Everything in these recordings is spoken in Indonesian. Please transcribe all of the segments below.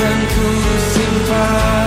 akan ku simpan.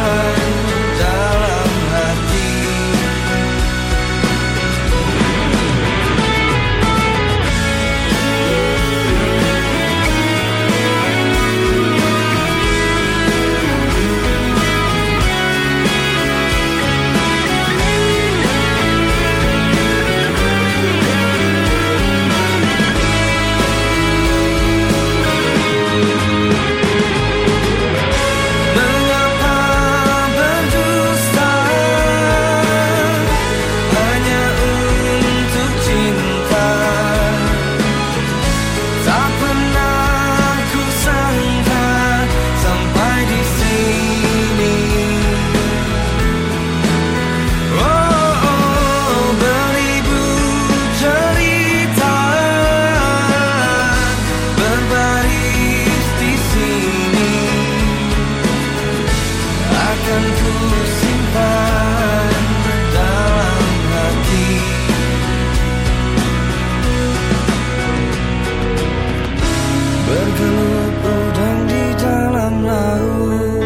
Bergelut udang di dalam laut.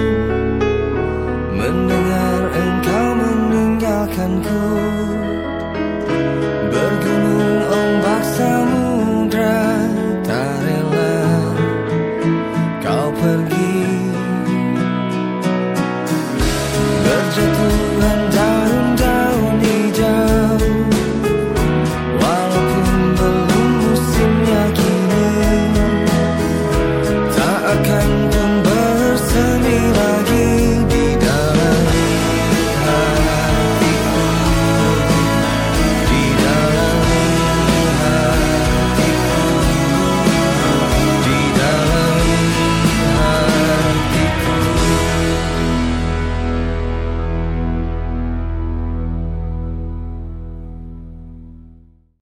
Mendengar engkau meninggalkanku.